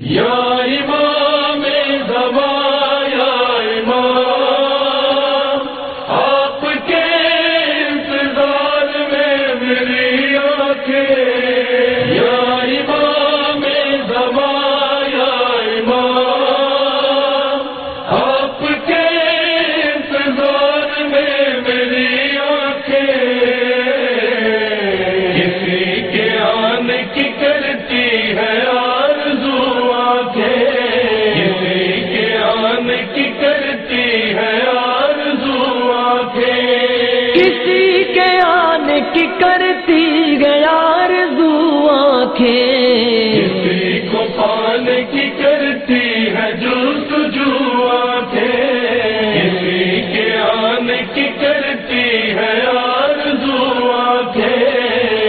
یا امام زمان کرتی گیا رضو آنکھیں۔ کسی کو پانے کی کرتی ہے جو سجو آنکھیں۔ کسی کے آنے کی کرتی ہے آرزو آنکھیں۔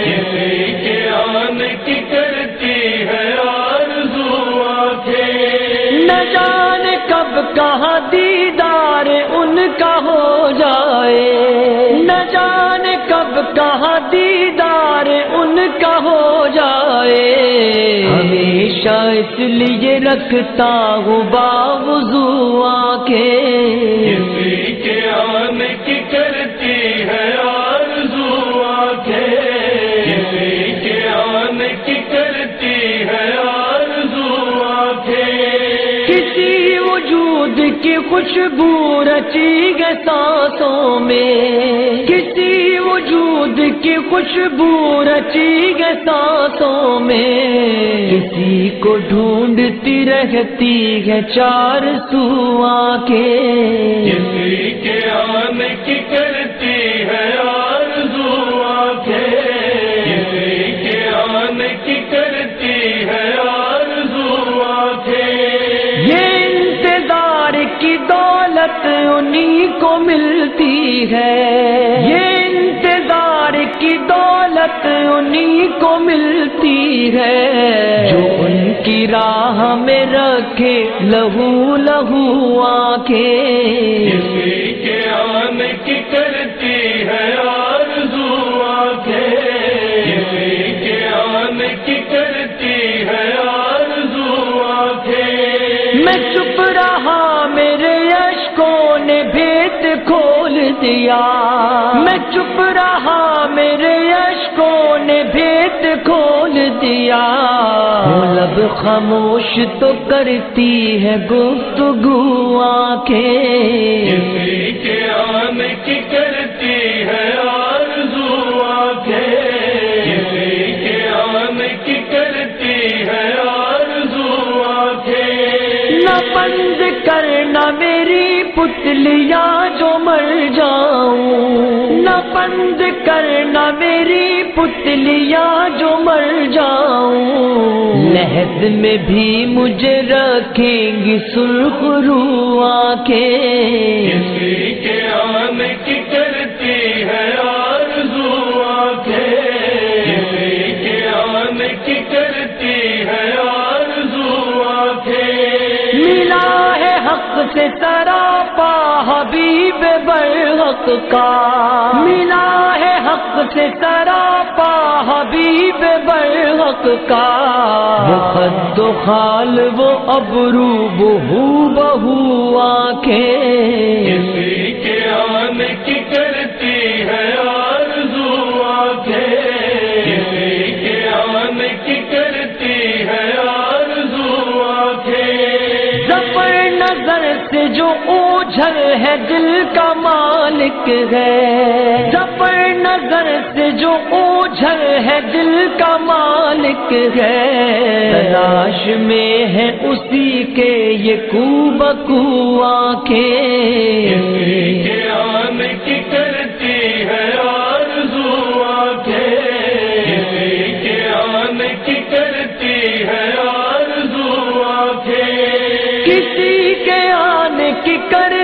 کسی کے آنے کی کرتی ہے آرزو آنکھیں۔ نہ جانے کب کہاں دیدار ان کا ہو۔ کا ہو جائے۔ ہمیشہ اس لیے رکھتا ہوں باوضو آنکھیں۔ کسی کے آنے کی کرتی ہے آرزو آنکھیں۔ کسی کے آنے کی کرتی ہے آرزو آنکھیں۔ کسی وجود کی خوشبو رچی گے سانسوں میں۔ کسی وجود کی خوشبو رچی گے سانسوں میں۔ کسی کو ڈھونڈتی رہتی ہے چار سو آنکھیں کسی کے آنے کی دولت انہی کو ملتی ہے۔ یہ انتظار کی دولت انہی کو ملتی ہے۔ جو ان کی راہ میں رکھے لہو لہو آنکھیں۔ کسی کے کی کرتی ہے میں چپ رہا، میرے اشکوں نے بھیت کھول دیا۔ میں چپ رہا، میرے اشکوں نے بھیت کھول دیا۔ لب خاموش تو کرتی ہے گفتگو آنکھیں۔ کسی کے آنے کی کرتی ہے پتلیاں جو مر جاؤں۔ نہ بند کرنا میری پتلیاں جو مر جاؤں۔ لہد میں بھی مجھے رکھیں گی سرخ رو آنکھیں۔ کسی کے آنے کی کرتی ہے آرزو آنکھیں۔ کسی کے آنے کی کرتی سے سراپا حبیب برحق کا۔ ملا ہے حق سے سراپا حبیب برحق کا۔ وہ خد و خال وہ ابرو بہو بہو آنکھیں۔ اوجھل ہے دل کا مالک ہے۔ زفر نظر سے جو اوجھل ہے دل کا مالک ہے۔ تلاش میں ہے اسی کے یہ کو بکو آنکھیں۔ کے آنے کی کرتی ہے آرزو آنکھیں۔ کر